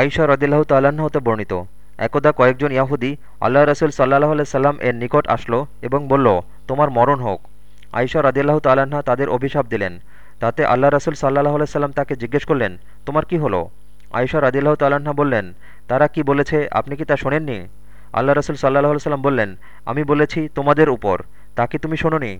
আইসা রদিল্লাহ তাল্লাহ্ন হতে বর্ণিত। একদা কয়েকজন ইয়াহুদি আল্লাহ রসুল সাল্লাহ সাল্লাম এর নিকট আসলো এবং বলল, তোমার মরণ হোক। আইসা রদিল্লাহ তাল্লাহা তাদের অভিশাপ দিলেন। তাতে আল্লাহ রসুল সাল্লাহ সাল্লাম তাকে জিজ্ঞেস করলেন, তোমার কি হলো? আইসা রদিল্লাহ তাল্লাহা বললেন, তারা কি বলেছে আপনি কি তা শোনেননি? আল্লাহ রসুল সাল্লাহ সাল্লাম বললেন, আমি বলেছি তোমাদের উপর, তা কি তুমি শোনোনি?